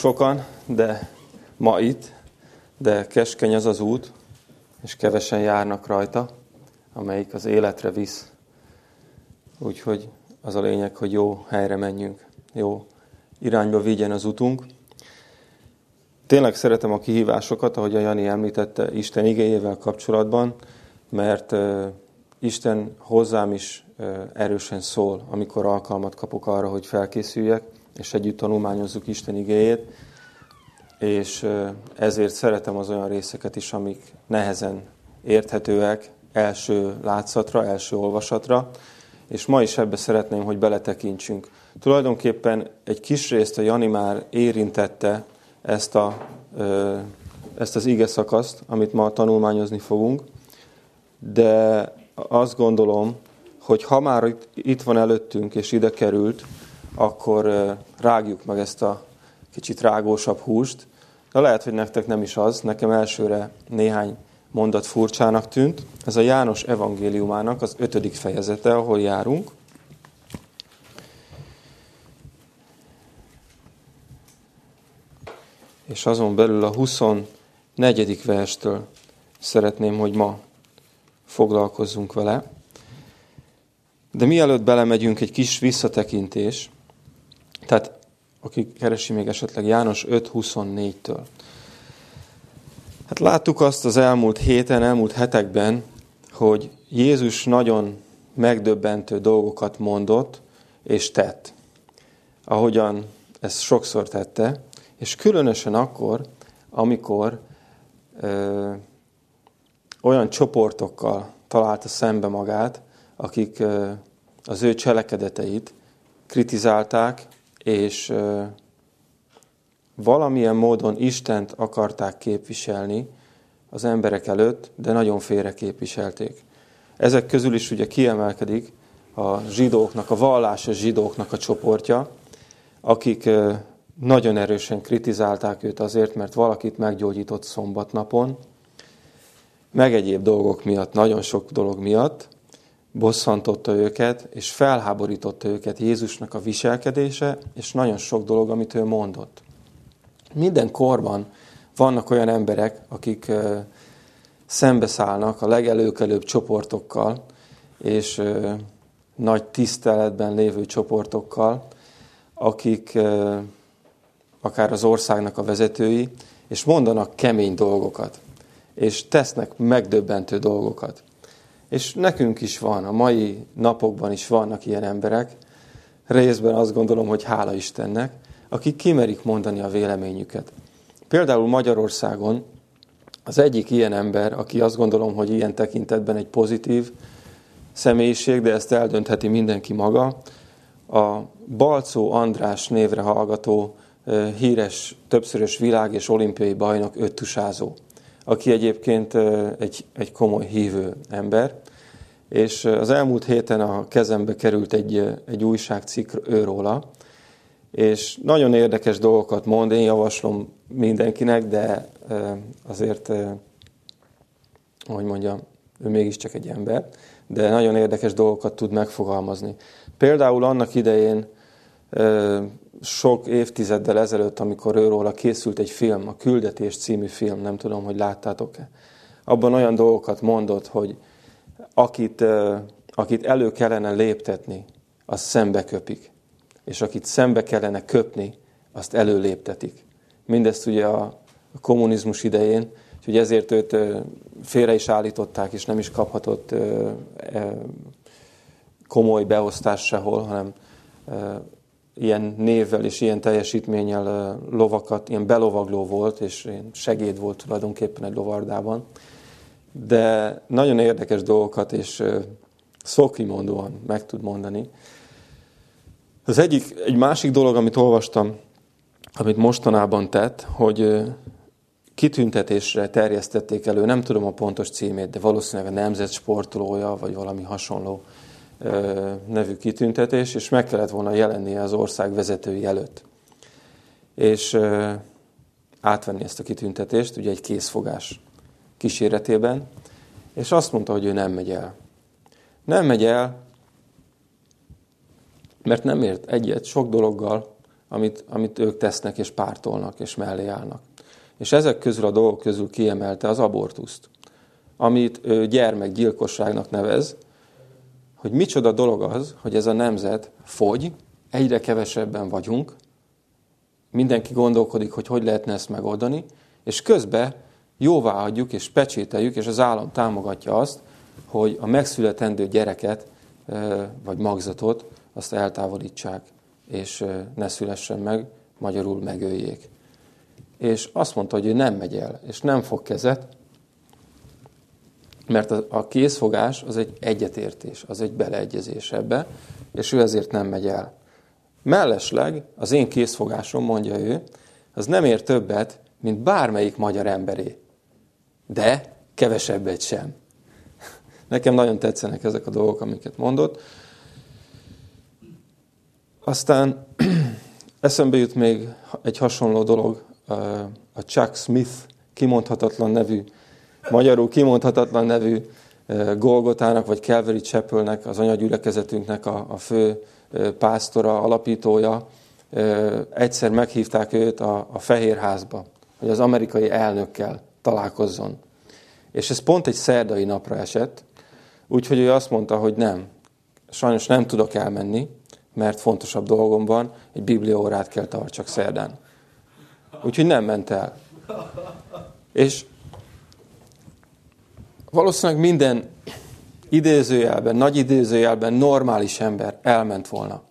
sokan, de ma itt, de keskeny az az út, és kevesen járnak rajta, amelyik az életre visz. Úgyhogy az a lényeg, hogy jó helyre menjünk, jó irányba vigyen az utunk. Tényleg szeretem a kihívásokat, ahogy a Jani említette, Isten igényével kapcsolatban, mert Isten hozzám is erősen szól, amikor alkalmat kapok arra, hogy felkészüljek, és együtt tanulmányozzuk Isten igéjét, és ezért szeretem az olyan részeket is, amik nehezen érthetőek első látszatra, első olvasatra, és ma is ebbe szeretném, hogy beletekintsünk. Tulajdonképpen egy kis részt a Jani már érintette ezt, a, ezt az ige szakaszt, amit ma tanulmányozni fogunk, de azt gondolom, hogy ha már itt van előttünk és ide került, akkor rágjuk meg ezt a kicsit rágósabb húst. De lehet, hogy nektek nem is az. Nekem elsőre néhány mondat furcsának tűnt. Ez a János evangéliumának az ötödik fejezete, ahol járunk. És azon belül a 24. verstől szeretném, hogy ma foglalkozzunk vele. De mielőtt belemegyünk, egy kis visszatekintés. Tehát aki keresi még esetleg János 5.24-től. Hát láttuk azt az elmúlt héten, elmúlt hetekben, hogy Jézus nagyon megdöbbentő dolgokat mondott és tett. Ahogyan ezt sokszor tette, és különösen akkor, amikor ö, olyan csoportokkal találta szembe magát, akik ö, az ő cselekedeteit kritizálták, és valamilyen módon Istent akarták képviselni az emberek előtt, de nagyon félre képviselték. Ezek közül is ugye kiemelkedik a zsidóknak, a vallásos zsidóknak a csoportja, akik nagyon erősen kritizálták őt azért, mert valakit meggyógyított szombatnapon, meg egyéb dolgok miatt, nagyon sok dolog miatt, bosszantotta őket, és felháborította őket Jézusnak a viselkedése, és nagyon sok dolog, amit ő mondott. Minden korban vannak olyan emberek, akik szembeszállnak a legelőkelőbb csoportokkal, és nagy tiszteletben lévő csoportokkal, akik akár az országnak a vezetői, és mondanak kemény dolgokat, és tesznek megdöbbentő dolgokat. És nekünk is van, a mai napokban is vannak ilyen emberek, részben azt gondolom, hogy hála Istennek, akik kimerik mondani a véleményüket. Például Magyarországon az egyik ilyen ember, aki azt gondolom, hogy ilyen tekintetben egy pozitív személyiség, de ezt eldöntheti mindenki maga, a Balcó András névre hallgató híres, többszörös világ és olimpiai bajnok öttusázó aki egyébként egy, egy komoly hívő ember, és az elmúlt héten a kezembe került egy, egy újságcikk őróla, és nagyon érdekes dolgokat mond, én javaslom mindenkinek, de azért, hogy mondjam, ő mégiscsak egy ember, de nagyon érdekes dolgokat tud megfogalmazni. Például annak idején sok évtizeddel ezelőtt, amikor őróla készült egy film, a Küldetés című film, nem tudom, hogy láttátok-e. Abban olyan dolgokat mondott, hogy akit, akit elő kellene léptetni, az szembe köpik. És akit szembe kellene köpni, azt előléptetik. Mindezt ugye a kommunizmus idején, úgyhogy ezért őt félre is állították, és nem is kaphatott komoly beosztást sehol, hanem ilyen névvel és ilyen teljesítménnyel lovakat, ilyen belovagló volt, és segéd volt tulajdonképpen egy lovardában. De nagyon érdekes dolgokat, és szókimondóan meg tud mondani. Az egyik, egy másik dolog, amit olvastam, amit mostanában tett, hogy kitüntetésre terjesztették elő, nem tudom a pontos címét, de valószínűleg a nemzet sportolója, vagy valami hasonló nevű kitüntetés, és meg kellett volna jelennie az ország vezetői előtt. És átvenni ezt a kitüntetést, ugye egy készfogás kíséretében, és azt mondta, hogy ő nem megy el. Nem megy el, mert nem ért egyet sok dologgal, amit, amit ők tesznek és pártolnak és mellé állnak. És ezek közül a dolgok közül kiemelte az abortuszt, amit ő gyermekgyilkosságnak nevez, hogy micsoda dolog az, hogy ez a nemzet fogy, egyre kevesebben vagyunk, mindenki gondolkodik, hogy hogy lehetne ezt megoldani, és közben adjuk és pecsételjük, és az állam támogatja azt, hogy a megszületendő gyereket vagy magzatot azt eltávolítsák, és ne szülessen meg, magyarul megöljék. És azt mondta, hogy ő nem megy el, és nem fog kezet, mert a készfogás az egy egyetértés, az egy beleegyezés ebbe, és ő ezért nem megy el. Mellesleg az én készfogásom, mondja ő, az nem ér többet, mint bármelyik magyar emberé. De kevesebbet sem. Nekem nagyon tetszenek ezek a dolgok, amiket mondott. Aztán eszembe jut még egy hasonló dolog, a Chuck Smith kimondhatatlan nevű, magyarul kimondhatatlan nevű Golgotának vagy Calvary Chapelnek, az anyagyülekezetünknek a, a fő pásztora, alapítója, egyszer meghívták őt a, a Fehérházba, hogy az amerikai elnökkel találkozzon. És ez pont egy szerdai napra esett, úgyhogy ő azt mondta, hogy nem, sajnos nem tudok elmenni, mert fontosabb dolgom van, egy bibliaórát kell tartsak szerdán. Úgyhogy nem ment el. És valószínűleg minden idézőjelben, nagy idézőjelben normális ember elment volna.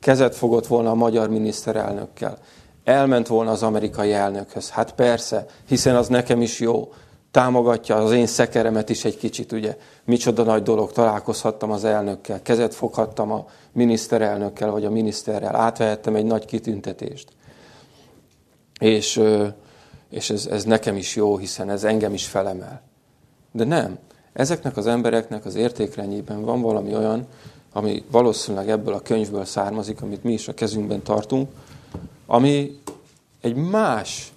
Kezet fogott volna a magyar miniszterelnökkel. Elment volna az amerikai elnökhöz. Hát persze, hiszen az nekem is jó. Támogatja az én szekeremet is egy kicsit, ugye. Micsoda nagy dolog, találkozhattam az elnökkel, kezet foghattam a miniszterelnökkel, vagy a miniszterrel, átvehettem egy nagy kitüntetést. És, és ez, ez nekem is jó, hiszen ez engem is felemel. De nem. Ezeknek az embereknek az értékrendjében van valami olyan, ami valószínűleg ebből a könyvből származik, amit mi is a kezünkben tartunk, ami egy más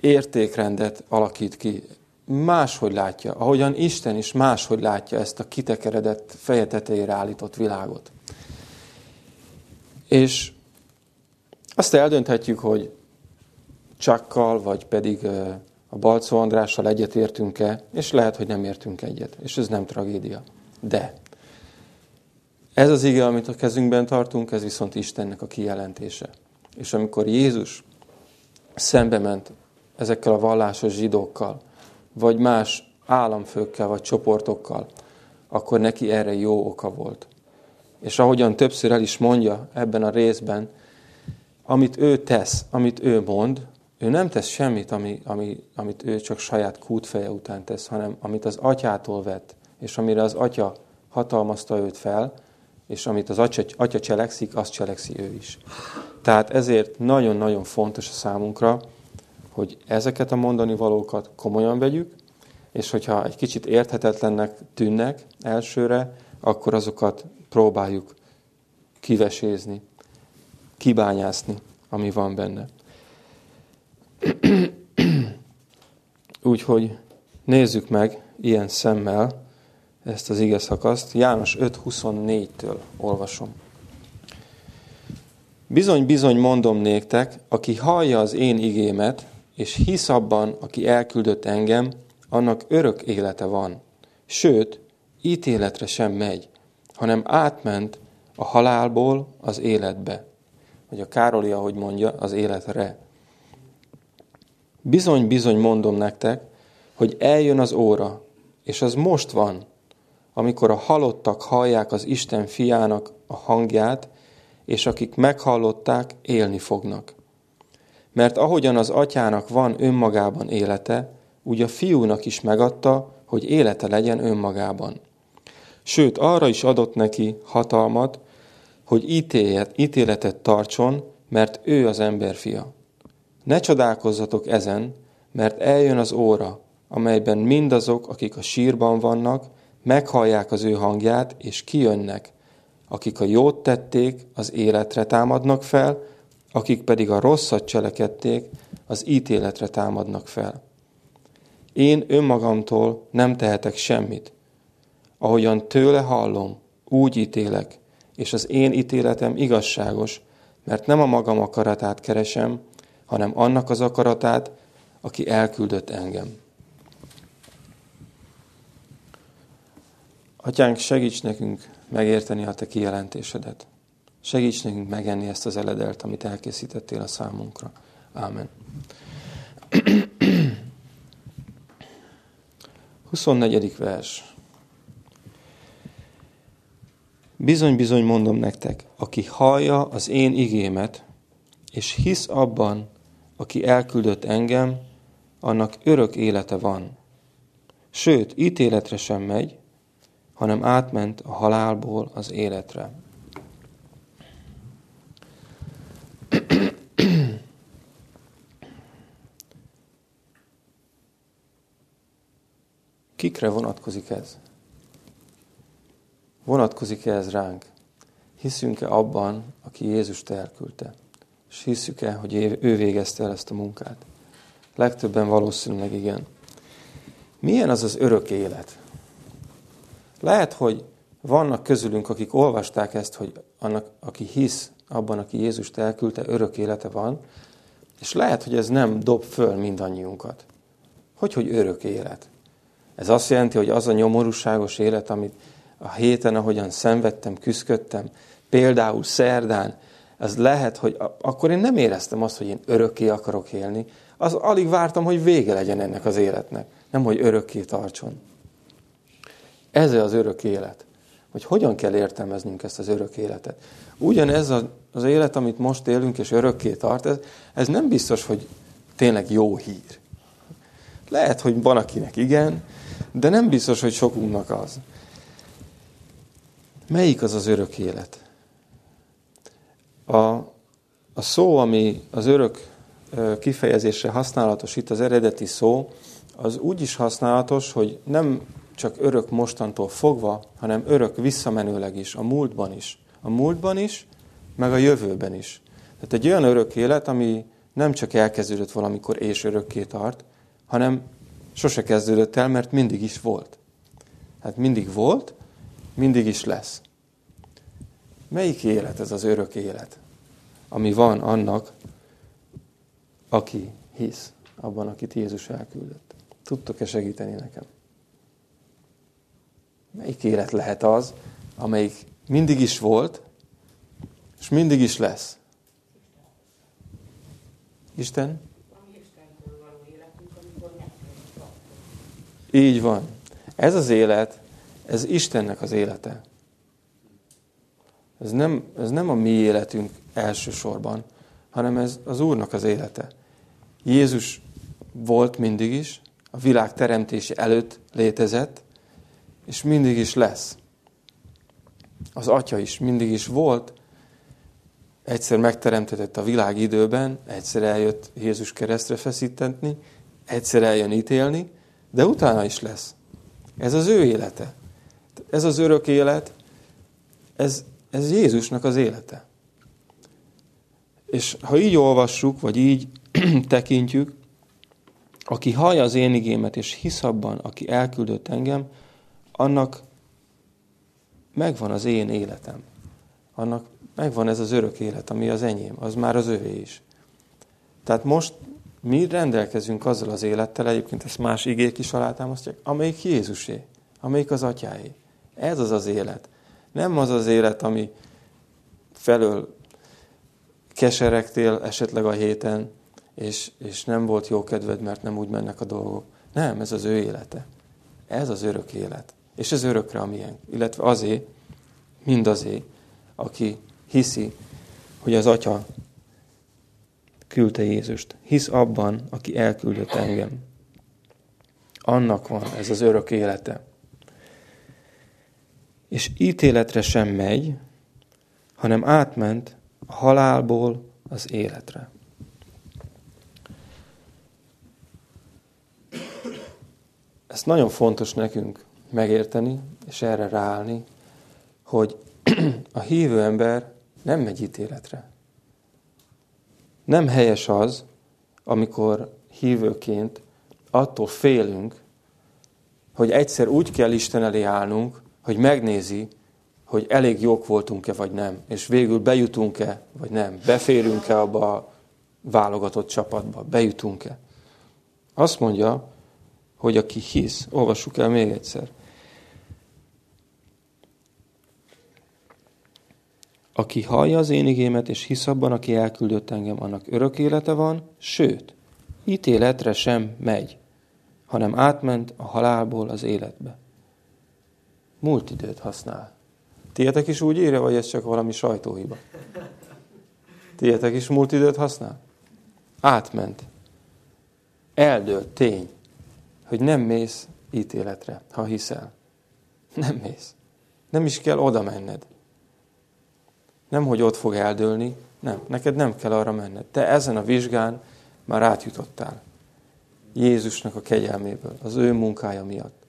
értékrendet alakít ki, máshogy látja, ahogyan Isten is máshogy látja ezt a kitekeredett, feje tetejére állított világot. És azt eldönthetjük, hogy csakkal, vagy pedig a Balcó Andrással egyet értünk-e, és lehet, hogy nem értünk egyet, és ez nem tragédia. De ez az ige, amit a kezünkben tartunk, ez viszont Istennek a kijelentése. És amikor Jézus szembe ment ezekkel a vallásos zsidókkal, vagy más államfőkkel, vagy csoportokkal, akkor neki erre jó oka volt. És ahogyan többször el is mondja ebben a részben, amit ő tesz, amit ő mond, ő nem tesz semmit, ami, ami, amit ő csak saját kútfeje után tesz, hanem amit az atyától vett, és amire az atya hatalmazta őt fel, és amit az atya, atya cselekszik, azt cselekszi ő is. Tehát ezért nagyon-nagyon fontos a számunkra, hogy ezeket a mondani valókat komolyan vegyük, és hogyha egy kicsit érthetetlennek tűnnek elsőre, akkor azokat próbáljuk kivesézni, kibányászni, ami van benne. Úgyhogy nézzük meg ilyen szemmel ezt az ige szakaszt. János 5.24-től olvasom. Bizony, bizony mondom néktek, aki hallja az én igémet, és hisz abban, aki elküldött engem, annak örök élete van. Sőt, ítéletre sem megy, hanem átment a halálból az életbe. Vagy a Károli, ahogy mondja, az életre. Bizony, bizony mondom nektek, hogy eljön az óra, és az most van, amikor a halottak hallják az Isten fiának a hangját, és akik meghallották, élni fognak. Mert ahogyan az atyának van önmagában élete, úgy a fiúnak is megadta, hogy élete legyen önmagában. Sőt, arra is adott neki hatalmat, hogy ítélet, ítéletet tartson, mert ő az ember fia. Ne csodálkozzatok ezen, mert eljön az óra, amelyben mindazok, akik a sírban vannak, meghallják az ő hangját, és kijönnek. Akik a jót tették, az életre támadnak fel, akik pedig a rosszat cselekedték, az ítéletre támadnak fel. Én önmagamtól nem tehetek semmit. Ahogyan tőle hallom, úgy ítélek, és az én ítéletem igazságos, mert nem a magam akaratát keresem, hanem annak az akaratát, aki elküldött engem. Atyánk, segíts nekünk megérteni a Te kijelentésedet. Segíts nekünk megenni ezt az eledelt, amit elkészítettél a számunkra. Ámen. 24. vers. Bizony, bizony mondom nektek, aki hallja az én igémet, és hisz abban, aki elküldött engem, annak örök élete van. Sőt, ítéletre sem megy, hanem átment a halálból az életre. Kikre vonatkozik ez? Vonatkozik-e ez ránk? Hiszünk-e abban, aki Jézust elküldte? És hiszük-e, hogy ő végezte el ezt a munkát? Legtöbben valószínűleg igen. Milyen az az örök élet? Lehet, hogy vannak közülünk, akik olvasták ezt, hogy annak, aki hisz abban, aki Jézust elküldte, örök élete van, és lehet, hogy ez nem dob föl mindannyiunkat. Hogy, hogy örök élet? Ez azt jelenti, hogy az a nyomorúságos élet, amit a héten, ahogyan szenvedtem, küzdködtem, például szerdán, az lehet, hogy akkor én nem éreztem azt, hogy én örökké akarok élni. Az alig vártam, hogy vége legyen ennek az életnek, nem, hogy örökké tartson. Ez az örök élet. Hogy hogyan kell értelmeznünk ezt az örök életet. Ugyanez az élet, amit most élünk, és örökké tart, ez, ez nem biztos, hogy tényleg jó hír. Lehet, hogy van akinek igen, de nem biztos, hogy sokunknak az. Melyik az az örök élet? A, a szó, ami az örök kifejezésre használatos, itt az eredeti szó, az úgy is használatos, hogy nem csak örök mostantól fogva, hanem örök visszamenőleg is, a múltban is. A múltban is, meg a jövőben is. Tehát egy olyan örök élet, ami nem csak elkezdődött valamikor és örökké tart, hanem sose kezdődött el, mert mindig is volt. Hát mindig volt, mindig is lesz. Melyik élet ez az örök élet, ami van annak, aki hisz abban, akit Jézus elküldött? Tudtok-e segíteni nekem? Melyik élet lehet az, amelyik mindig is volt, és mindig is lesz? Isten? Így van. Ez az élet, ez Istennek az élete. Ez nem, ez nem a mi életünk elsősorban, hanem ez az Úrnak az élete. Jézus volt mindig is, a világ teremtése előtt létezett, és mindig is lesz. Az Atya is mindig is volt, egyszer megteremtetett a világ időben, egyszer eljött Jézus keresztre feszíteni, egyszer eljön ítélni, de utána is lesz. Ez az ő élete. Ez az örök élet, ez, ez Jézusnak az élete. És ha így olvassuk, vagy így tekintjük, aki hallja az én igémet, és hisz abban, aki elküldött engem, annak megvan az én életem. Annak megvan ez az örök élet, ami az enyém, az már az övé is. Tehát most mi rendelkezünk azzal az élettel, egyébként ezt más igék is alátámasztják, amelyik Jézusé, amelyik az atyáé. Ez az az élet. Nem az az élet, ami felől keseregtél esetleg a héten, és, és nem volt jó kedved, mert nem úgy mennek a dolgok. Nem, ez az ő élete. Ez az örök élet. És ez örökre a milyen. Illetve azé, mindazé, aki hiszi, hogy az Atya küldte Jézust. Hisz abban, aki elküldött engem. Annak van ez az örök élete. És ítéletre sem megy, hanem átment a halálból az életre. Ezt nagyon fontos nekünk megérteni, és erre ráállni, hogy a hívő ember nem megy ítéletre. Nem helyes az, amikor hívőként attól félünk, hogy egyszer úgy kell Isten elé állnunk, hogy megnézi, hogy elég jók voltunk-e, vagy nem, és végül bejutunk-e, vagy nem, beférünk-e abba a válogatott csapatba, bejutunk-e. Azt mondja, hogy aki hisz, olvassuk el még egyszer. Aki hallja az én igémet, és hisz abban, aki elküldött engem, annak örök élete van, sőt, ítéletre sem megy, hanem átment a halálból az életbe. Múlt időt használ. Tietek is úgy írja, vagy ez csak valami sajtóhiba? Tietek is múlt időt használ? Átment. Eldőlt tény, hogy nem mész ítéletre, ha hiszel. Nem mész. Nem is kell oda menned. Nem, hogy ott fog eldőlni, nem. Neked nem kell arra menned. Te ezen a vizsgán már átjutottál. Jézusnak a kegyelméből, az ő munkája miatt.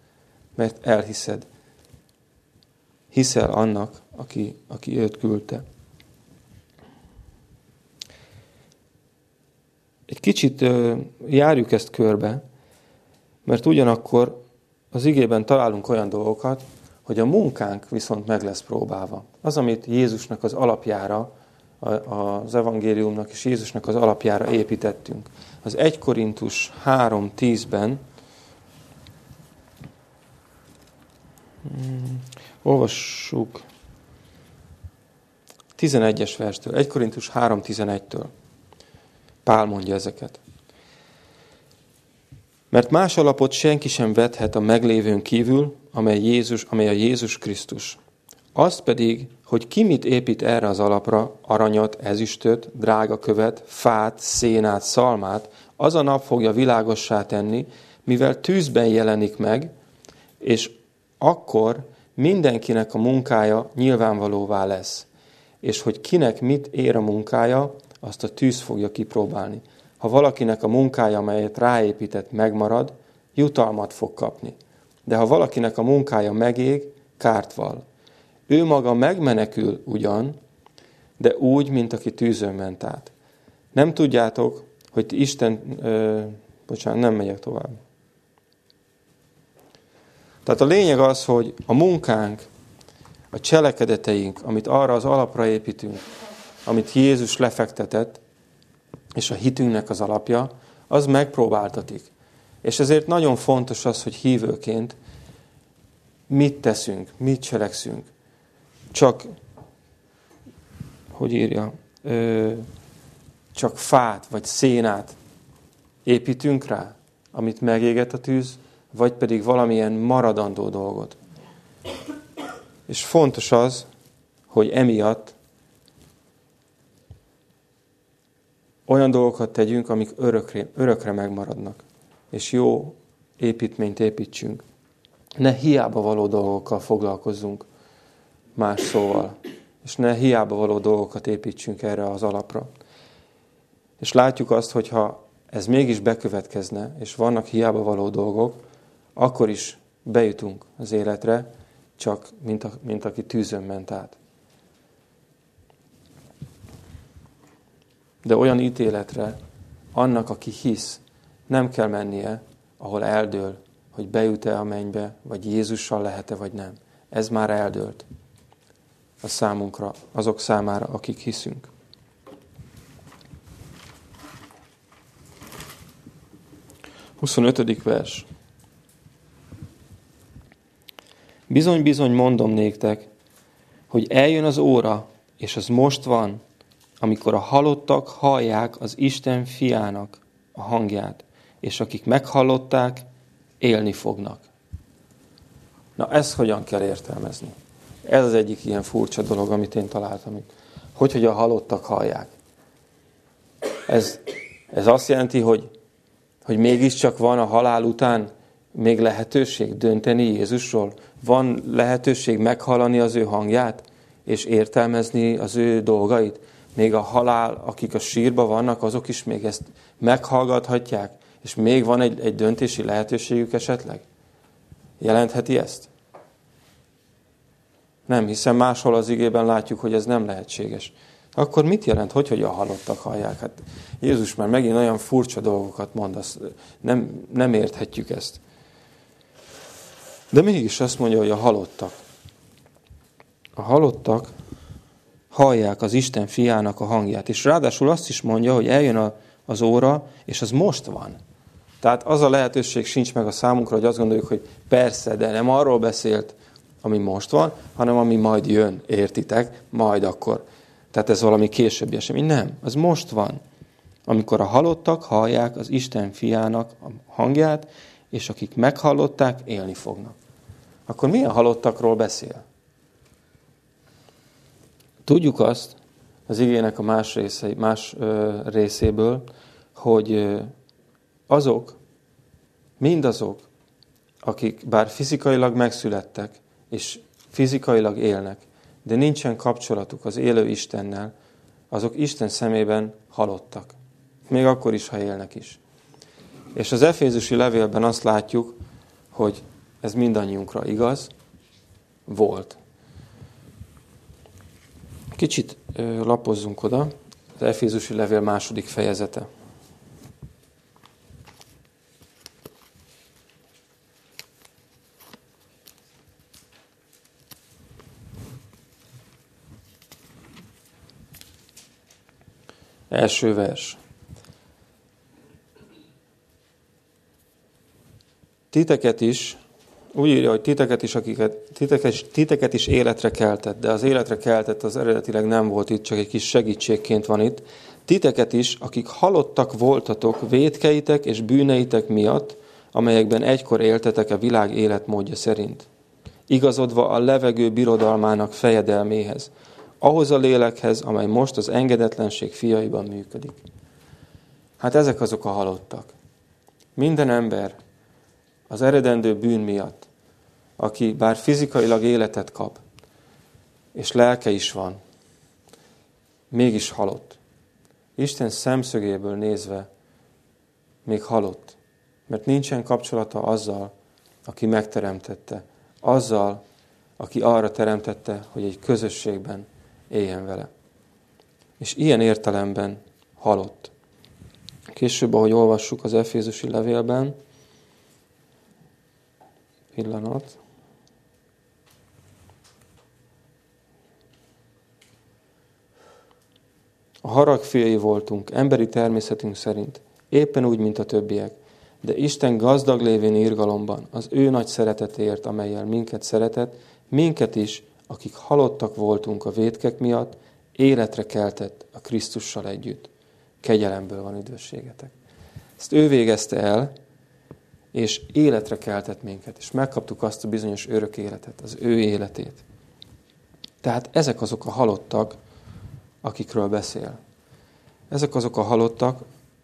Mert elhiszed. Hiszel annak, aki, aki őt küldte. Egy kicsit járjuk ezt körbe, mert ugyanakkor az igében találunk olyan dolgokat, hogy a munkánk viszont meg lesz próbálva. Az, amit Jézusnak az alapjára, az evangéliumnak és Jézusnak az alapjára építettünk. Az 1 Korintus 3.10-ben hmm, olvassuk 11-es verstől, 1 Korintus 3.11-től. Pál mondja ezeket. Mert más alapot senki sem vethet a meglévőn kívül, amely, Jézus, amely a Jézus Krisztus. Azt pedig, hogy ki mit épít erre az alapra, aranyat, ezüstöt, drága követ, fát, szénát, szalmát, az a nap fogja világossá tenni, mivel tűzben jelenik meg, és akkor mindenkinek a munkája nyilvánvalóvá lesz. És hogy kinek mit ér a munkája, azt a tűz fogja kipróbálni. Ha valakinek a munkája, amelyet ráépített, megmarad, jutalmat fog kapni. De ha valakinek a munkája megég, kárt val. Ő maga megmenekül ugyan, de úgy, mint aki tűzön ment át. Nem tudjátok, hogy Isten... Ö, bocsánat, nem megyek tovább. Tehát a lényeg az, hogy a munkánk, a cselekedeteink, amit arra az alapra építünk, amit Jézus lefektetett, és a hitünknek az alapja, az megpróbáltatik. És ezért nagyon fontos az, hogy hívőként mit teszünk, mit cselekszünk. Csak, hogy írja, ö, csak fát vagy szénát építünk rá, amit megéget a tűz, vagy pedig valamilyen maradandó dolgot. És fontos az, hogy emiatt olyan dolgokat tegyünk, amik örökre, örökre megmaradnak. És jó építményt építsünk. Ne hiába való dolgokkal foglalkozzunk, más szóval. És ne hiába való dolgokat építsünk erre az alapra. És látjuk azt, hogy ha ez mégis bekövetkezne, és vannak hiába való dolgok, akkor is bejutunk az életre, csak mint, a, mint aki tűzön ment át. De olyan ítéletre annak, aki hisz, nem kell mennie, ahol eldől, hogy bejut-e a mennybe, vagy Jézussal lehet-e, vagy nem. Ez már eldőlt a számunkra, azok számára, akik hiszünk. Huszonötödik vers. Bizony, bizony mondom néktek, hogy eljön az óra, és az most van, amikor a halottak hallják az Isten fiának a hangját, és akik meghallották, élni fognak. Na ezt hogyan kell értelmezni? Ez az egyik ilyen furcsa dolog, amit én találtam itt. Hogy, hogy a halottak hallják. Ez, ez azt jelenti, hogy, hogy mégiscsak van a halál után még lehetőség dönteni Jézusról? Van lehetőség meghallani az ő hangját, és értelmezni az ő dolgait? még a halál, akik a sírba vannak, azok is még ezt meghallgathatják, és még van egy, egy döntési lehetőségük esetleg? Jelentheti ezt? Nem, hiszen máshol az igében látjuk, hogy ez nem lehetséges. Akkor mit jelent, hogy, hogy a halottak hallják? Hát Jézus már megint olyan furcsa dolgokat mond, azt nem, nem érthetjük ezt. De mégis azt mondja, hogy a halottak. a halottak hallják az Isten fiának a hangját. És ráadásul azt is mondja, hogy eljön a, az óra, és az most van. Tehát az a lehetőség sincs meg a számunkra, hogy azt gondoljuk, hogy persze, de nem arról beszélt, ami most van, hanem ami majd jön, értitek, majd akkor. Tehát ez valami későbbi esemény. Nem, az most van. Amikor a halottak hallják az Isten fiának a hangját, és akik meghallották, élni fognak. Akkor milyen halottakról beszél? Tudjuk azt az igének a más, része, más ö, részéből, hogy ö, azok, mindazok, akik bár fizikailag megszülettek, és fizikailag élnek, de nincsen kapcsolatuk az élő Istennel, azok Isten szemében halottak. Még akkor is, ha élnek is. És az Efézusi levélben azt látjuk, hogy ez mindannyiunkra igaz, volt. Kicsit lapozzunk oda, az Efézusi levél második fejezete. Első vers. Titeket is, úgy írja, hogy titeket is, akiket, titeket, titeket is életre keltett, de az életre keltett az eredetileg nem volt itt, csak egy kis segítségként van itt. Titeket is, akik halottak voltatok védkeitek és bűneitek miatt, amelyekben egykor éltetek a világ életmódja szerint. Igazodva a levegő birodalmának fejedelméhez, ahhoz a lélekhez, amely most az engedetlenség fiaiban működik. Hát ezek azok a halottak. Minden ember az eredendő bűn miatt, aki bár fizikailag életet kap, és lelke is van, mégis halott. Isten szemszögéből nézve még halott, mert nincsen kapcsolata azzal, aki megteremtette, azzal, aki arra teremtette, hogy egy közösségben éljen vele. És ilyen értelemben halott. Később, ahogy olvassuk az Efézusi levélben, pillanat, A harag voltunk, emberi természetünk szerint, éppen úgy, mint a többiek. De Isten gazdag lévén írgalomban, az ő nagy szeretetért, amelyel minket szeretett, minket is akik halottak voltunk a vétkek miatt, életre keltett a Krisztussal együtt. Kegyelemből van üdvösségetek. Ezt ő végezte el, és életre keltett minket, és megkaptuk azt a bizonyos örök életet, az ő életét. Tehát ezek azok a halottak, akikről beszél. Ezek azok a halottak,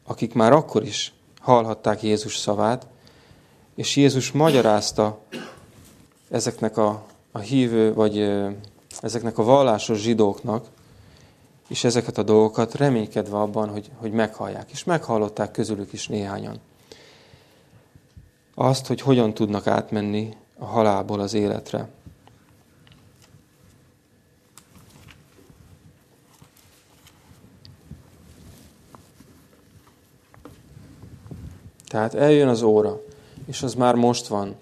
akik már akkor is hallhatták Jézus szavát, és Jézus magyarázta ezeknek a a hívő, vagy ezeknek a vallásos zsidóknak, és ezeket a dolgokat reménykedve abban, hogy, hogy meghallják. És meghallották közülük is néhányan. Azt, hogy hogyan tudnak átmenni a halálból az életre. Tehát eljön az óra, és az már most van,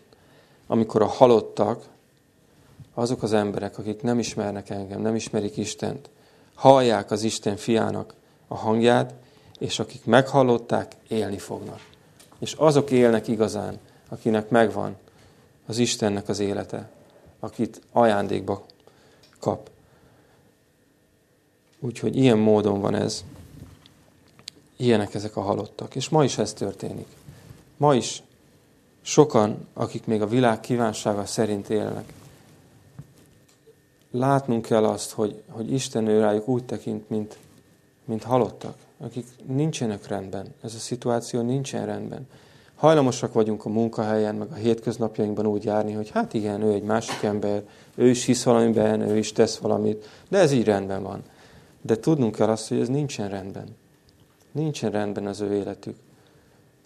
amikor a halottak azok az emberek, akik nem ismernek engem, nem ismerik Istent, hallják az Isten fiának a hangját, és akik meghallották, élni fognak. És azok élnek igazán, akinek megvan az Istennek az élete, akit ajándékba kap. Úgyhogy ilyen módon van ez. Ilyenek ezek a halottak. És ma is ez történik. Ma is sokan, akik még a világ kívánsága szerint élnek, látnunk kell azt, hogy, hogy Isten ő rájuk úgy tekint, mint, mint halottak, akik nincsenek rendben. Ez a szituáció nincsen rendben. Hajlamosak vagyunk a munkahelyen, meg a hétköznapjainkban úgy járni, hogy hát igen, ő egy másik ember, ő is hisz valamiben, ő is tesz valamit, de ez így rendben van. De tudnunk kell azt, hogy ez nincsen rendben. Nincsen rendben az ő életük.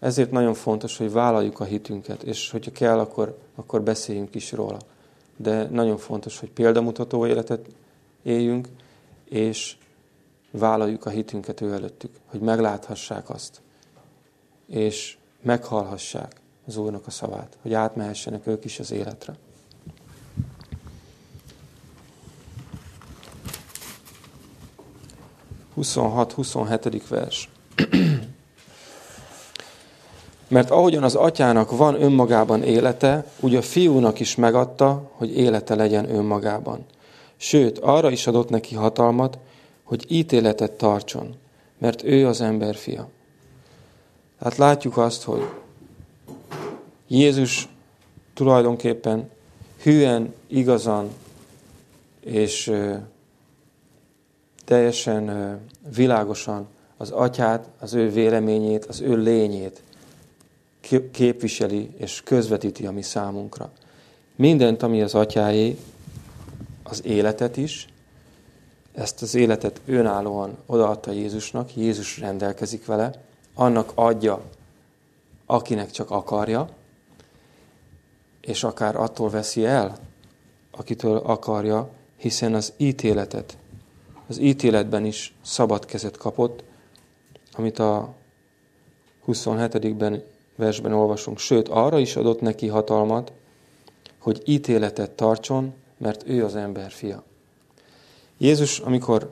Ezért nagyon fontos, hogy vállaljuk a hitünket, és hogyha kell, akkor, akkor beszéljünk is róla. De nagyon fontos, hogy példamutató életet éljünk, és vállaljuk a hitünket ő előttük, hogy megláthassák azt, és meghallhassák az Úrnak a szavát, hogy átmehessenek ők is az életre. Huszonhat, 27. vers. Mert ahogyan az atyának van önmagában élete, úgy a fiúnak is megadta, hogy élete legyen önmagában. Sőt, arra is adott neki hatalmat, hogy ítéletet tartson, mert ő az ember fia. Tehát látjuk azt, hogy Jézus tulajdonképpen hűen, igazan és teljesen világosan az atyát, az ő véleményét, az ő lényét képviseli és közvetíti a mi számunkra. Mindent, ami az atyáé, az életet is, ezt az életet önállóan odaadta Jézusnak, Jézus rendelkezik vele, annak adja, akinek csak akarja, és akár attól veszi el, akitől akarja, hiszen az ítéletet, az ítéletben is szabad kezet kapott, amit a 27. versben olvasunk. Sőt, arra is adott neki hatalmat, hogy ítéletet tartson, mert ő az ember fia. Jézus, amikor,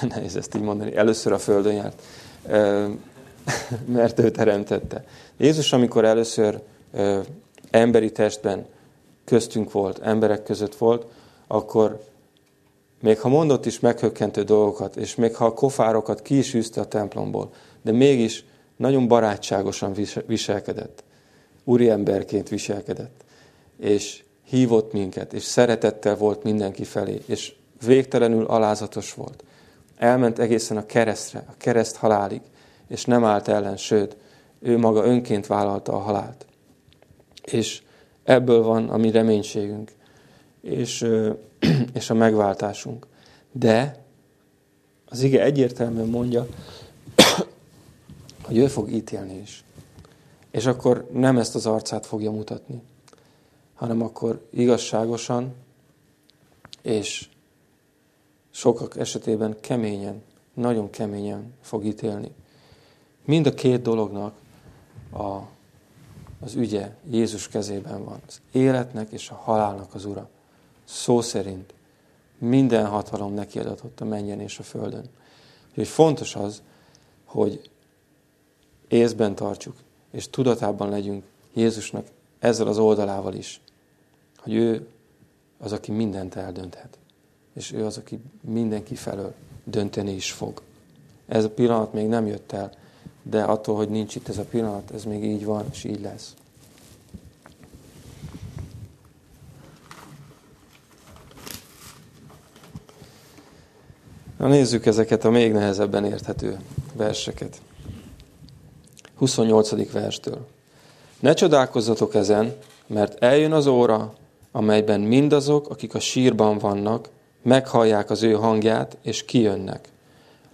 nehéz ezt így mondani, először a földön járt, mert ő teremtette. Jézus, amikor először emberi testben köztünk volt, emberek között volt, akkor még ha mondott is meghökkentő dolgokat, és még ha a kofárokat ki is űzte a templomból, de mégis nagyon barátságosan viselkedett. Úri emberként viselkedett. És hívott minket, és szeretettel volt mindenki felé, és végtelenül alázatos volt. Elment egészen a keresztre, a kereszt halálig, és nem állt ellen, sőt, ő maga önként vállalta a halált. És ebből van a mi reménységünk, és, és a megváltásunk. De az ige egyértelműen mondja, hogy ő fog ítélni is. És akkor nem ezt az arcát fogja mutatni, hanem akkor igazságosan és sokak esetében keményen, nagyon keményen fog ítélni. Mind a két dolognak a, az ügye Jézus kezében van. Az életnek és a halálnak az ura. Szó szerint minden hatalom neki adatott a mennyen és a földön. Úgyhogy fontos az, hogy észben tartsuk, és tudatában legyünk Jézusnak ezzel az oldalával is, hogy ő az, aki mindent eldönthet, és ő az, aki mindenki felől dönteni is fog. Ez a pillanat még nem jött el, de attól, hogy nincs itt ez a pillanat, ez még így van, és így lesz. Na nézzük ezeket a még nehezebben érthető verseket. 28. verstől. Ne csodálkozzatok ezen, mert eljön az óra, amelyben mindazok, akik a sírban vannak, meghallják az ő hangját, és kijönnek.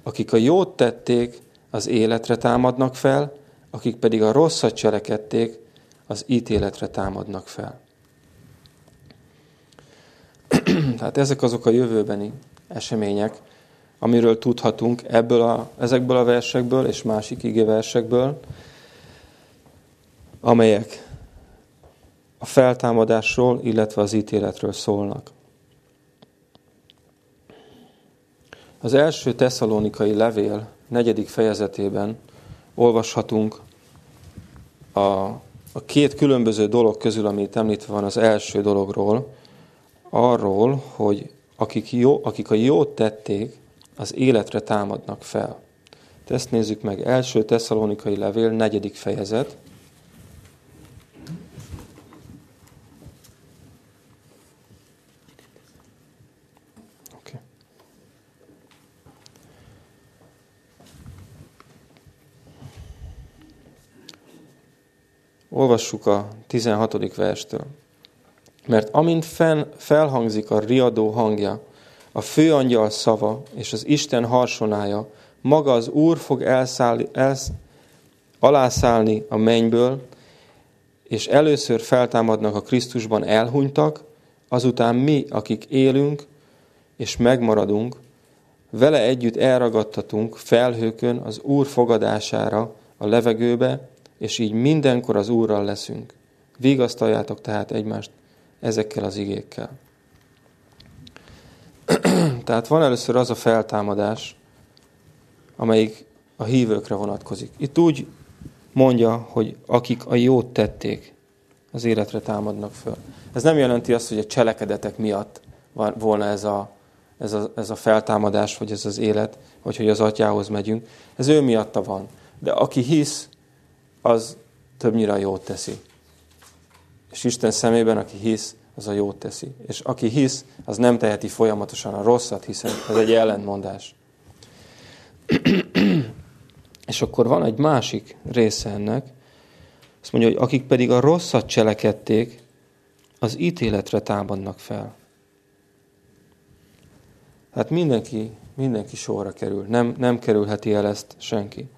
Akik a jót tették, az életre támadnak fel, akik pedig a rosszat cselekedték, az ítéletre támadnak fel. Tehát ezek azok a jövőbeni események, amiről tudhatunk ebből a, ezekből a versekből és másik versekből, amelyek a feltámadásról, illetve az ítéletről szólnak. Az első tesszalonikai levél negyedik fejezetében olvashatunk a, a két különböző dolog közül, amit említve van az első dologról, arról, hogy akik, jó, akik a jót tették, az életre támadnak fel. Ezt nézzük meg. Első tesszalonikai levél, negyedik fejezet. Olvassuk a 16. verstől. Mert amint fenn felhangzik a riadó hangja, a főangyal szava és az Isten harsonája, maga az Úr fog elszállni, elsz, alászállni a mennyből, és először feltámadnak a Krisztusban elhunytak, azután mi, akik élünk és megmaradunk, vele együtt elragadtatunk felhőkön az Úr fogadására a levegőbe, és így mindenkor az Úrral leszünk. Vigasztaljátok tehát egymást ezekkel az igékkel. Tehát van először az a feltámadás, amelyik a hívőkre vonatkozik. Itt úgy mondja, hogy akik a jót tették, az életre támadnak föl. Ez nem jelenti azt, hogy a cselekedetek miatt volna ez a, ez a, ez a feltámadás, vagy ez az élet, vagy hogy az atyához megyünk. Ez ő miatta van. De aki hisz, az többnyire jót teszi. És Isten szemében, aki hisz, az a jót teszi. És aki hisz, az nem teheti folyamatosan a rosszat, hiszen ez egy ellentmondás. És akkor van egy másik része ennek, azt mondja, hogy akik pedig a rosszat cselekedték, az ítéletre támadnak fel. Hát mindenki, mindenki sorra kerül. Nem, nem kerülheti el ezt senki.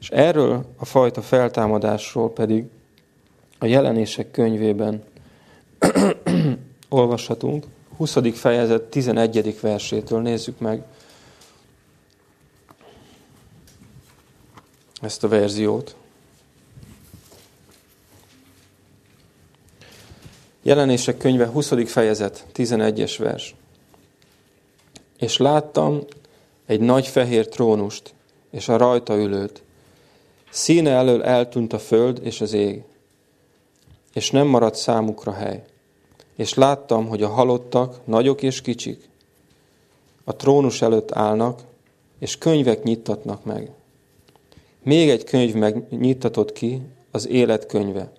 És erről a fajta feltámadásról pedig a jelenések könyvében olvashatunk. 20. fejezet 11. versétől nézzük meg ezt a verziót. Jelenések könyve 20. fejezet, 11-es vers. És láttam egy nagy fehér trónust, és a rajta ülőt. Színe elől eltűnt a föld és az ég, és nem maradt számukra hely. És láttam, hogy a halottak, nagyok és kicsik, a trónus előtt állnak, és könyvek nyittatnak meg. Még egy könyv megnyittatott ki, az élet könyve,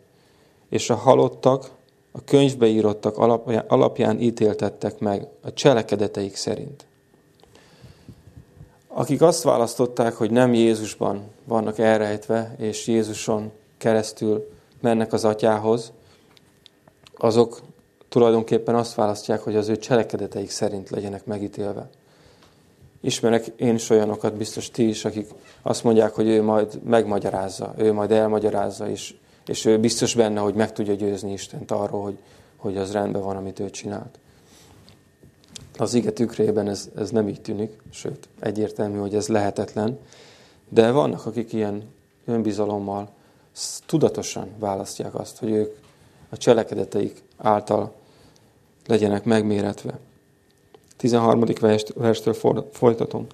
és a halottak a könyvbe írottak alapján, alapján ítéltettek meg a cselekedeteik szerint. Akik azt választották, hogy nem Jézusban vannak elrejtve, és Jézuson keresztül mennek az atyához, azok tulajdonképpen azt választják, hogy az ő cselekedeteik szerint legyenek megítélve. Ismerek én is olyanokat, biztos ti is, akik azt mondják, hogy ő majd megmagyarázza, ő majd elmagyarázza, és és ő biztos benne, hogy meg tudja győzni Istent arról, hogy, hogy az rendben van, amit ő csinált. Az ige tükrében ez, ez nem így tűnik, sőt, egyértelmű, hogy ez lehetetlen, de vannak, akik ilyen önbizalommal tudatosan választják azt, hogy ők a cselekedeteik által legyenek megméretve. 13. verstől folytatom.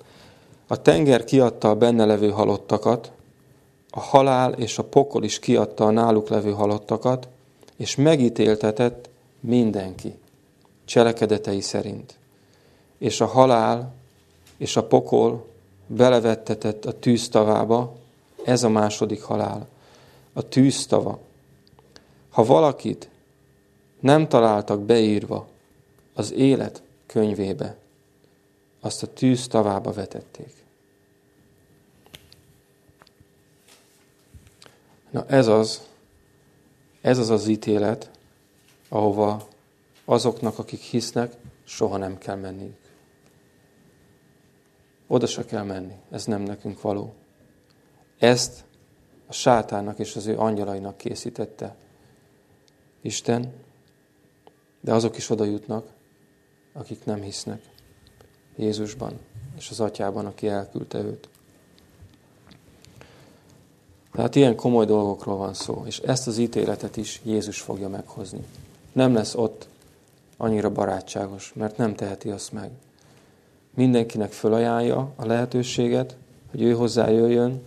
A tenger kiadta a benne levő halottakat, a halál és a pokol is kiadta a náluk levő halottakat, és megítéltetett mindenki cselekedetei szerint. És a halál és a pokol belevettetett a tűztavába, ez a második halál, a tűztava. Ha valakit nem találtak beírva az élet könyvébe, azt a tűztavába vetették. Na ez az, ez az az ítélet, ahova azoknak, akik hisznek, soha nem kell menniük. Oda se kell menni, ez nem nekünk való. Ezt a sátának és az ő angyalainak készítette Isten, de azok is oda jutnak, akik nem hisznek Jézusban és az atyában, aki elküldte őt. Tehát ilyen komoly dolgokról van szó, és ezt az ítéletet is Jézus fogja meghozni. Nem lesz ott annyira barátságos, mert nem teheti azt meg. Mindenkinek fölajánlja a lehetőséget, hogy ő hozzájöjjön,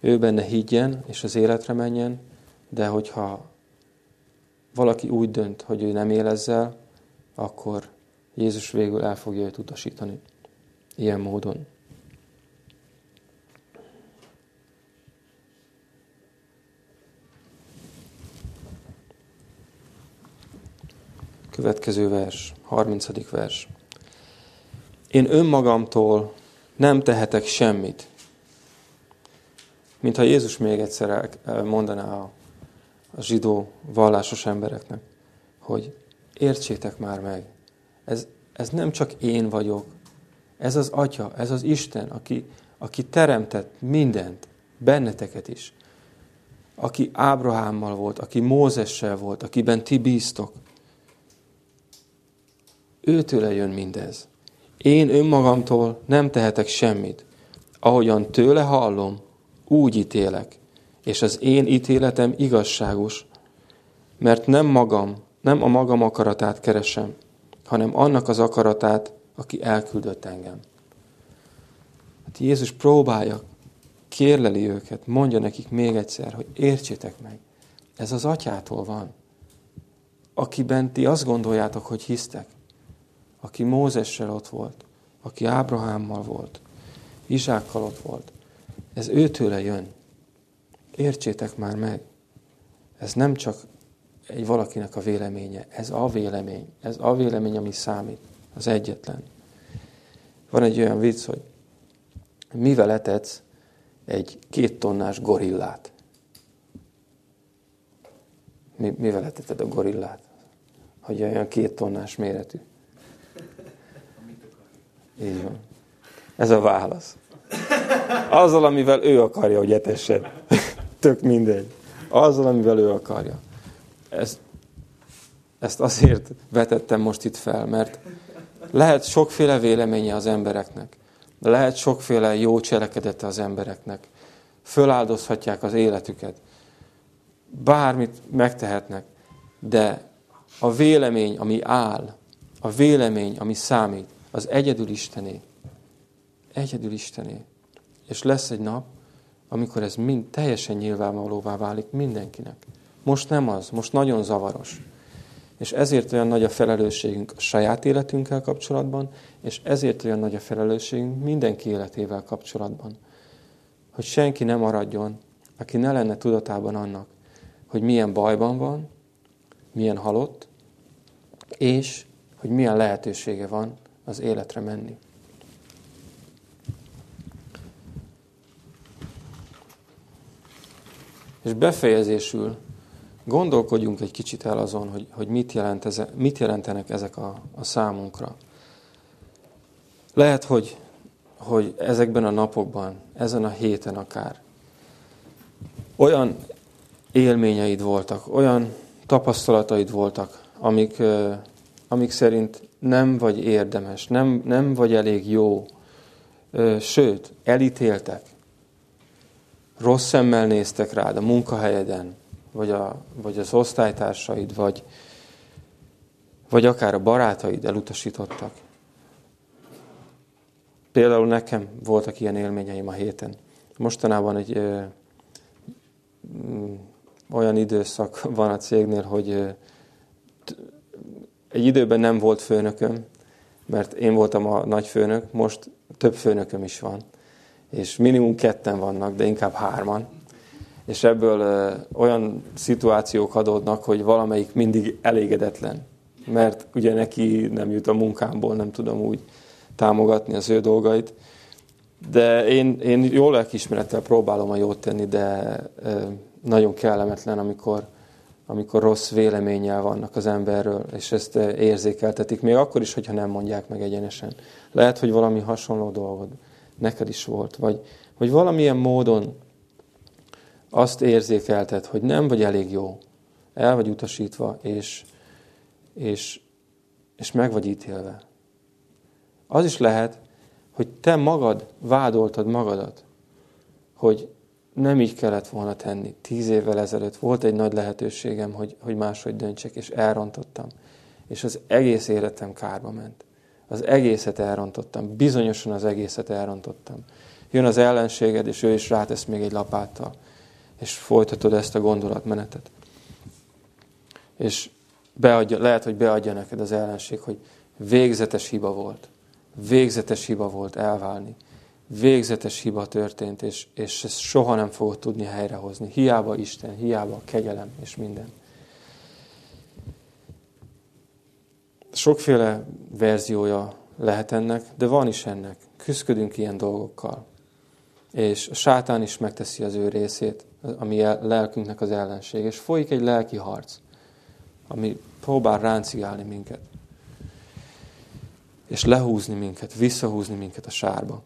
ő benne higgyen, és az életre menjen, de hogyha valaki úgy dönt, hogy ő nem él ezzel, akkor Jézus végül el fogja őt utasítani. Ilyen módon. Következő vers, 30. vers. Én önmagamtól nem tehetek semmit. Mintha Jézus még egyszer mondaná a, a zsidó vallásos embereknek, hogy értsétek már meg, ez, ez nem csak én vagyok, ez az Atya, ez az Isten, aki, aki teremtett mindent, benneteket is, aki Ábrahámmal volt, aki Mózessel volt, akiben ti bíztok, Őtőle jön mindez. Én önmagamtól nem tehetek semmit. Ahogyan tőle hallom, úgy ítélek, és az én ítéletem igazságos, mert nem magam, nem a magam akaratát keresem, hanem annak az akaratát, aki elküldött engem. Hát Jézus próbálja, kérleli őket, mondja nekik még egyszer, hogy értsétek meg, ez az atyától van, akiben ti azt gondoljátok, hogy hisztek, aki Mózessel ott volt, aki Ábrahámmal volt, Izsákkal ott volt, ez őtőle jön. Értsétek már meg. Ez nem csak egy valakinek a véleménye, ez a vélemény. Ez a vélemény, ami számít. Az egyetlen. Van egy olyan vicc, hogy mivel etetsz egy két tonnás gorillát? Mi, mivel eteted a gorillát? Hogy olyan két tonnás méretű. Így van. Ez a válasz. Azzal, amivel ő akarja, hogy etessed. Tök mindegy. Azzal, amivel ő akarja. Ezt, ezt azért vetettem most itt fel, mert lehet sokféle véleménye az embereknek. Lehet sokféle jó cselekedete az embereknek. Föláldozhatják az életüket. Bármit megtehetnek. De a vélemény, ami áll, a vélemény, ami számít, az egyedül Istené. Egyedül Istené. És lesz egy nap, amikor ez mind teljesen nyilvánvalóvá válik mindenkinek. Most nem az, most nagyon zavaros. És ezért olyan nagy a felelősségünk a saját életünkkel kapcsolatban, és ezért olyan nagy a felelősségünk mindenki életével kapcsolatban. Hogy senki nem maradjon, aki ne lenne tudatában annak, hogy milyen bajban van, milyen halott, és hogy milyen lehetősége van az életre menni. És befejezésül gondolkodjunk egy kicsit el azon, hogy, hogy mit, jelent eze, mit jelentenek ezek a, a számunkra. Lehet, hogy, hogy ezekben a napokban, ezen a héten akár olyan élményeid voltak, olyan tapasztalataid voltak, amik, amik szerint nem vagy érdemes, nem, nem vagy elég jó, sőt, elítéltek, rossz szemmel néztek rád a munkahelyeden, vagy, a, vagy az osztálytársaid, vagy, vagy akár a barátaid elutasítottak. Például nekem voltak ilyen élményeim a héten. Mostanában egy ö, mm, olyan időszak van a cégnél, hogy ö, egy időben nem volt főnököm, mert én voltam a nagy főnök, most több főnököm is van. És minimum ketten vannak, de inkább hárman. És ebből ö, olyan szituációk adódnak, hogy valamelyik mindig elégedetlen. Mert ugye neki nem jut a munkámból, nem tudom úgy támogatni az ő dolgait. De én, én jó lelkismerettel próbálom a jót tenni, de ö, nagyon kellemetlen, amikor, amikor rossz véleménnyel vannak az emberről, és ezt érzékeltetik, még akkor is, hogyha nem mondják meg egyenesen. Lehet, hogy valami hasonló dolgod neked is volt, vagy, vagy valamilyen módon azt érzékelted, hogy nem vagy elég jó, el vagy utasítva, és, és, és meg vagy ítélve. Az is lehet, hogy te magad vádoltad magadat, hogy nem így kellett volna tenni. Tíz évvel ezelőtt volt egy nagy lehetőségem, hogy, hogy máshogy döntsek, és elrontottam. És az egész életem kárba ment. Az egészet elrontottam. Bizonyosan az egészet elrontottam. Jön az ellenséged, és ő is rátesz még egy lapáttal. És folytatod ezt a gondolatmenetet. És beadja, lehet, hogy beadja neked az ellenség, hogy végzetes hiba volt. Végzetes hiba volt elválni végzetes hiba történt, és, és ezt soha nem fogod tudni helyrehozni. Hiába Isten, hiába kegyelem és minden. Sokféle verziója lehet ennek, de van is ennek. Küzdködünk ilyen dolgokkal. És a sátán is megteszi az ő részét, ami a lelkünknek az ellenség. És folyik egy lelki harc, ami próbál ráncigálni minket. És lehúzni minket, visszahúzni minket a sárba.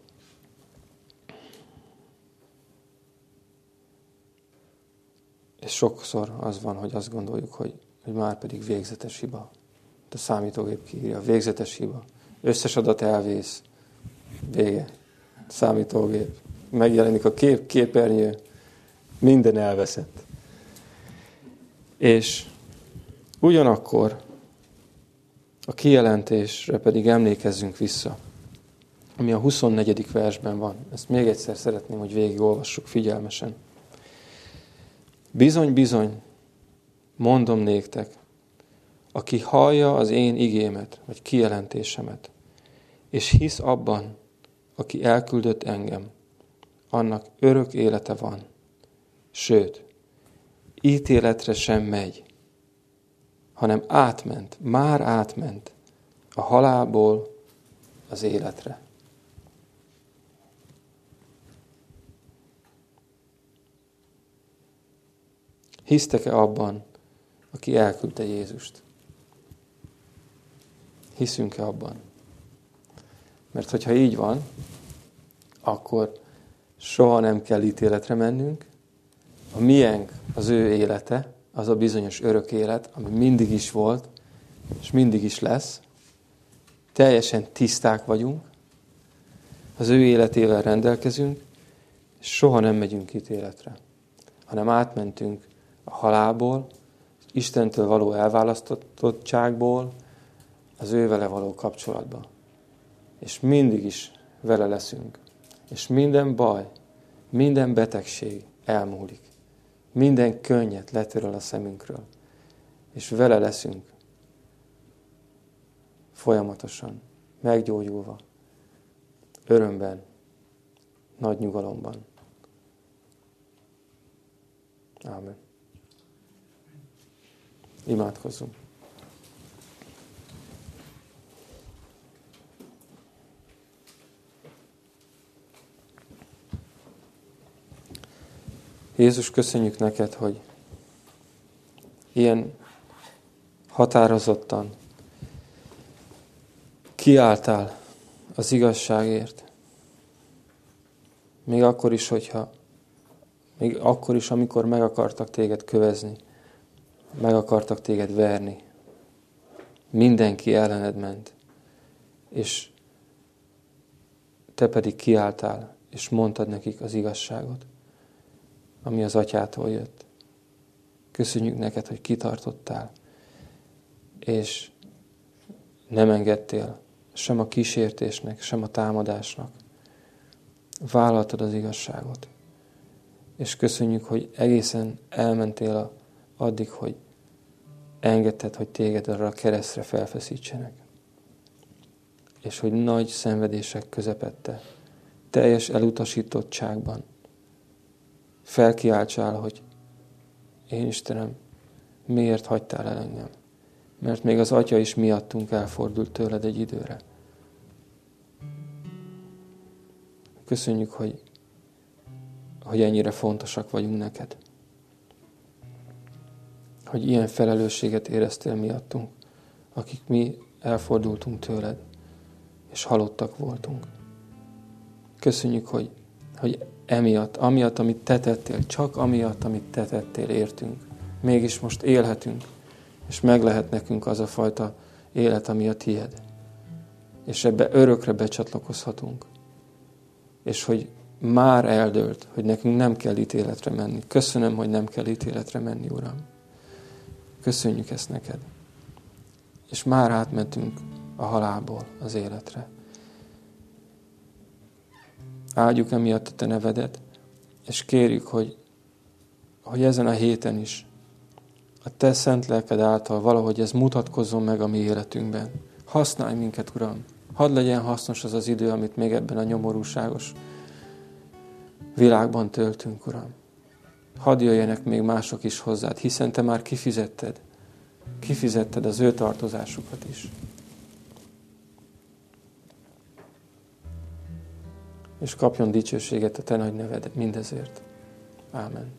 És sokszor az van, hogy azt gondoljuk, hogy, hogy már pedig végzetes hiba. A számítógép kiírja, végzetes hiba. Összes adat elvész. Vége. Számítógép. Megjelenik a kép, képernyő. Minden elveszett. És ugyanakkor A kijelentésre pedig emlékezzünk vissza, ami a 24. versben van. Ezt még egyszer szeretném, hogy végigolvassuk figyelmesen. Bizony, bizony, mondom néktek, aki hallja az én igémet, vagy kijelentésemet, és hisz abban, aki elküldött engem, annak örök élete van. Sőt, ítéletre sem megy, hanem átment, már átment a halálból az életre. Hisztek-e abban, aki elküldte Jézust? Hiszünk-e abban? Mert hogyha így van, akkor soha nem kell ítéletre mennünk. A miénk az ő élete, az a bizonyos örök élet, ami mindig is volt, és mindig is lesz. Teljesen tiszták vagyunk, az ő életével rendelkezünk, és soha nem megyünk ítéletre, hanem átmentünk a halálból, Istentől való elválasztottságból, az ő vele való kapcsolatba. És mindig is vele leszünk. És minden baj, minden betegség elmúlik. Minden könnyet letöröl a szemünkről. És vele leszünk. Folyamatosan. Meggyógyulva. Örömben. Nagy nyugalomban. Amen. Imádkozzunk. Jézus, köszönjük neked, hogy ilyen határozottan kiálltál az igazságért. Még akkor is, hogyha, még akkor is, amikor meg akartak téged kövezni, meg akartak téged verni. Mindenki ellened ment. És te pedig kiálltál, és mondtad nekik az igazságot ami az atyától jött. Köszönjük neked, hogy kitartottál, és nem engedtél sem a kísértésnek, sem a támadásnak. Vállaltad az igazságot. És köszönjük, hogy egészen elmentél a, addig, hogy engedted, hogy téged arra a keresztre felfeszítsenek. És hogy nagy szenvedések közepette, teljes elutasítottságban felkiáltsál, hogy én Istenem, miért hagytál el engem? Mert még az Atya is miattunk elfordult tőled egy időre. Köszönjük, hogy, hogy ennyire fontosak vagyunk neked. Hogy ilyen felelősséget éreztél miattunk, akik mi elfordultunk tőled, és halottak voltunk. Köszönjük, hogy, hogy emiatt, amiatt, amit te tettél, csak amiatt, amit te tettél, értünk. Mégis most élhetünk, és meg lehet nekünk az a fajta élet, ami a tied. És ebbe örökre becsatlakozhatunk. És hogy már eldőlt, hogy nekünk nem kell ítéletre menni. Köszönöm, hogy nem kell ítéletre menni, Uram. Köszönjük ezt neked. És már átmentünk a halálból az életre. Áldjuk emiatt a Te nevedet, és kérjük, hogy, hogy ezen a héten is a Te szent lelked által valahogy ez mutatkozzon meg a mi életünkben. Használj minket, Uram! Hadd legyen hasznos az az idő, amit még ebben a nyomorúságos világban töltünk, Uram. Hadd jöjjenek még mások is hozzád, hiszen Te már kifizetted. Kifizetted az ő tartozásukat is. És kapjon dicsőséget a te nagy neved mindezért. Ámen.